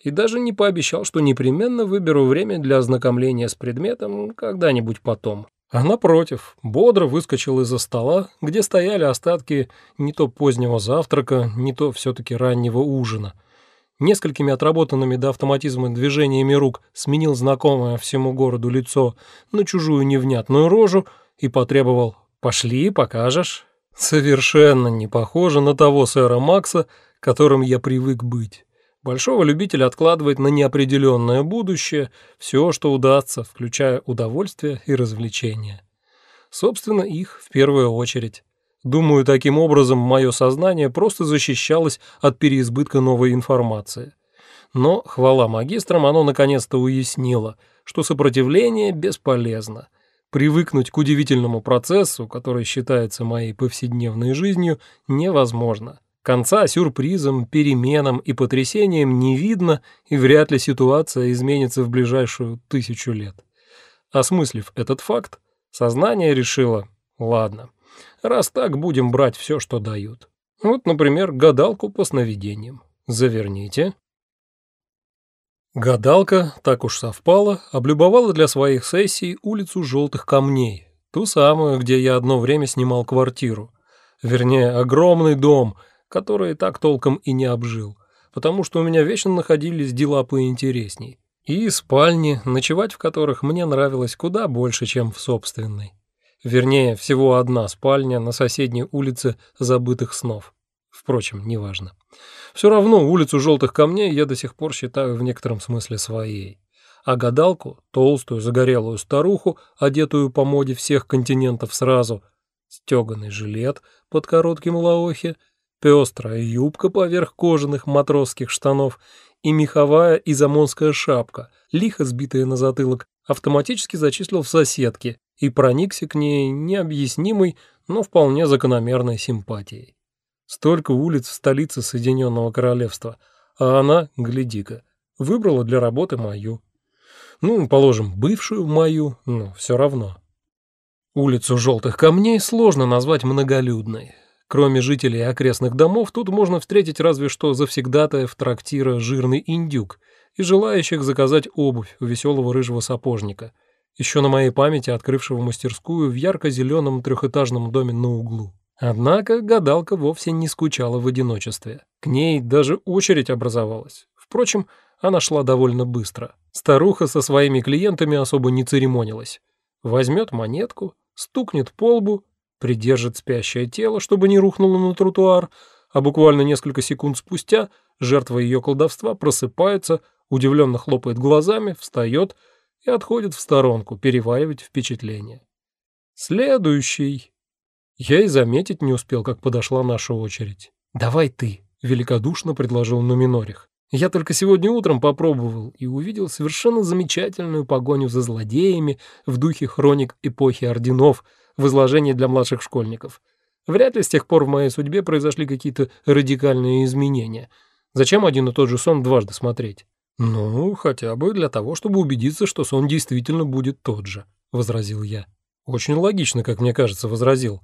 и даже не пообещал, что непременно выберу время для ознакомления с предметом когда-нибудь потом. А напротив, бодро выскочил из-за стола, где стояли остатки не то позднего завтрака, не то все-таки раннего ужина. Несколькими отработанными до автоматизма движениями рук сменил знакомое всему городу лицо на чужую невнятную рожу и потребовал «Пошли, покажешь». Совершенно не похоже на того сэра Макса, которым я привык быть большого любителя откладывать на неопределенное будущее все, что удастся, включая удовольствие и развлечения. Собственно, их в первую очередь. Думаю, таким образом мое сознание просто защищалось от переизбытка новой информации. Но, хвала магистрам, оно наконец-то уяснило, что сопротивление бесполезно. Привыкнуть к удивительному процессу, который считается моей повседневной жизнью, невозможно. Конца сюрпризам, переменам и потрясениям не видно, и вряд ли ситуация изменится в ближайшую тысячу лет. Осмыслив этот факт, сознание решило, ладно, раз так будем брать все, что дают. Вот, например, гадалку по сновидениям. Заверните. Гадалка, так уж совпало, облюбовала для своих сессий улицу Желтых Камней, ту самую, где я одно время снимал квартиру. Вернее, огромный дом — которые так толком и не обжил, потому что у меня вечно находились дела поинтересней. И спальни, ночевать в которых мне нравилось куда больше, чем в собственной. Вернее, всего одна спальня на соседней улице забытых снов. Впрочем, неважно. Все равно улицу желтых камней я до сих пор считаю в некотором смысле своей. А гадалку, толстую загорелую старуху, одетую по моде всех континентов сразу, стеганый жилет под коротким лаохе, пестрая юбка поверх кожаных матросских штанов и меховая изомонская шапка, лихо сбитая на затылок, автоматически зачислил в соседки и проникся к ней необъяснимой, но вполне закономерной симпатией. Столько улиц в столице Соединенного Королевства, а она, гляди-ка, выбрала для работы мою. Ну, положим, бывшую мою, но все равно. Улицу желтых камней сложно назвать многолюдной. Кроме жителей окрестных домов, тут можно встретить разве что завсегдатаев трактира «Жирный индюк» и желающих заказать обувь у веселого рыжего сапожника, еще на моей памяти открывшего мастерскую в ярко-зеленом трехэтажном доме на углу. Однако гадалка вовсе не скучала в одиночестве. К ней даже очередь образовалась. Впрочем, она шла довольно быстро. Старуха со своими клиентами особо не церемонилась. Возьмет монетку, стукнет по лбу придержит спящее тело, чтобы не рухнуло на тротуар, а буквально несколько секунд спустя жертва ее колдовства просыпается, удивленно хлопает глазами, встает и отходит в сторонку переваривать впечатление. Следующий. Я и заметить не успел, как подошла наша очередь. «Давай ты», — великодушно предложил Нуминорих. Я только сегодня утром попробовал и увидел совершенно замечательную погоню за злодеями в духе хроник эпохи орденов — в изложении для младших школьников. Вряд ли с тех пор в моей судьбе произошли какие-то радикальные изменения. Зачем один и тот же сон дважды смотреть? Ну, хотя бы для того, чтобы убедиться, что сон действительно будет тот же, возразил я. Очень логично, как мне кажется, возразил.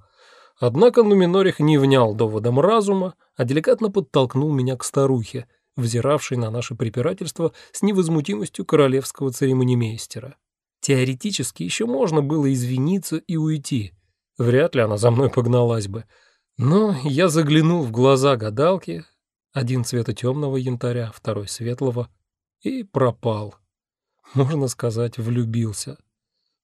Однако Нуминорих не внял доводом разума, а деликатно подтолкнул меня к старухе, взиравшей на наше препирательство с невозмутимостью королевского церемонимейстера. Теоретически еще можно было извиниться и уйти. Вряд ли она за мной погналась бы. Но я заглянул в глаза гадалки, один цвета темного янтаря, второй светлого, и пропал. Можно сказать, влюбился.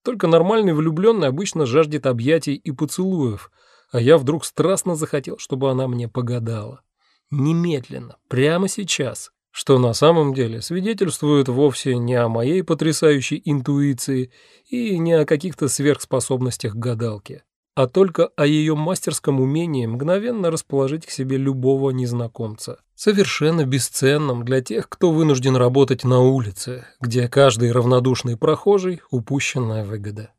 Только нормальный влюбленный обычно жаждет объятий и поцелуев, а я вдруг страстно захотел, чтобы она мне погадала. Немедленно, прямо сейчас что на самом деле свидетельствует вовсе не о моей потрясающей интуиции и не о каких-то сверхспособностях гадалки, а только о ее мастерском умении мгновенно расположить к себе любого незнакомца, совершенно бесценном для тех, кто вынужден работать на улице, где каждый равнодушный прохожий – упущенная выгода.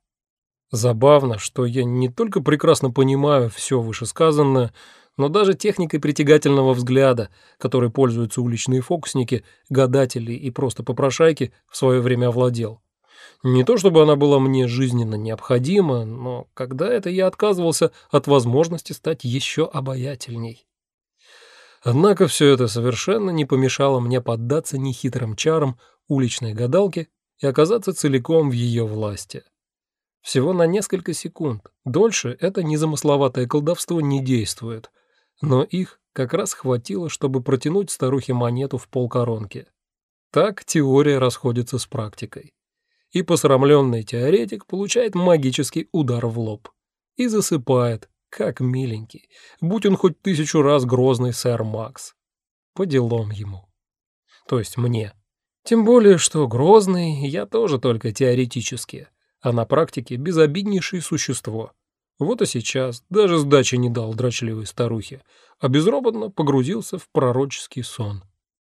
Забавно, что я не только прекрасно понимаю все вышесказанное, но даже техникой притягательного взгляда, которой пользуются уличные фокусники, гадатели и просто попрошайки, в свое время овладел. Не то чтобы она была мне жизненно необходима, но когда это я отказывался от возможности стать еще обаятельней. Однако все это совершенно не помешало мне поддаться нехитрым чарам уличной гадалки и оказаться целиком в ее власти. Всего на несколько секунд. Дольше это незамысловатое колдовство не действует, но их как раз хватило, чтобы протянуть старухе монету в полкоронки. Так теория расходится с практикой. И посрамленный теоретик получает магический удар в лоб. И засыпает, как миленький, будь он хоть тысячу раз грозный сэр Макс. По делам ему. То есть мне. Тем более, что грозный я тоже только теоретически, а на практике безобиднейшее существо. Вот и сейчас даже сдачи не дал дрочливой старухе, а безропотно погрузился в пророческий сон.